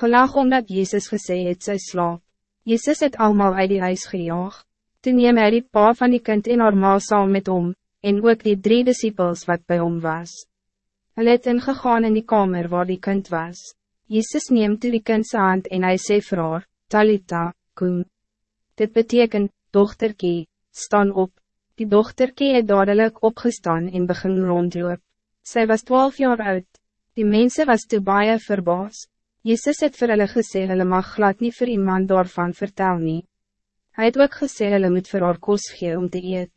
gelag omdat Jezus gesê het sy slaap. Jezus het allemaal uit die huis gejaag. Toen neem hy die pa van die kind en haar ma saam met hom, en ook die drie disciples wat bij hom was. Hulle het ingegaan in die kamer waar die kind was. Jezus neemt toe die kind hand en hy sê vir haar, Talita, kom. Dit betekent, dochterkie, staan op. Die dochterkie het dadelijk opgestaan en begin rondloop. Zij was twaalf jaar oud. Die mensen was te baie verbaas. Jezus het vir hulle gesê hulle mag glad nie vir iemand daarvan vertel nie. Hy het ook gesê hulle moet vir haar kos gee om te eet.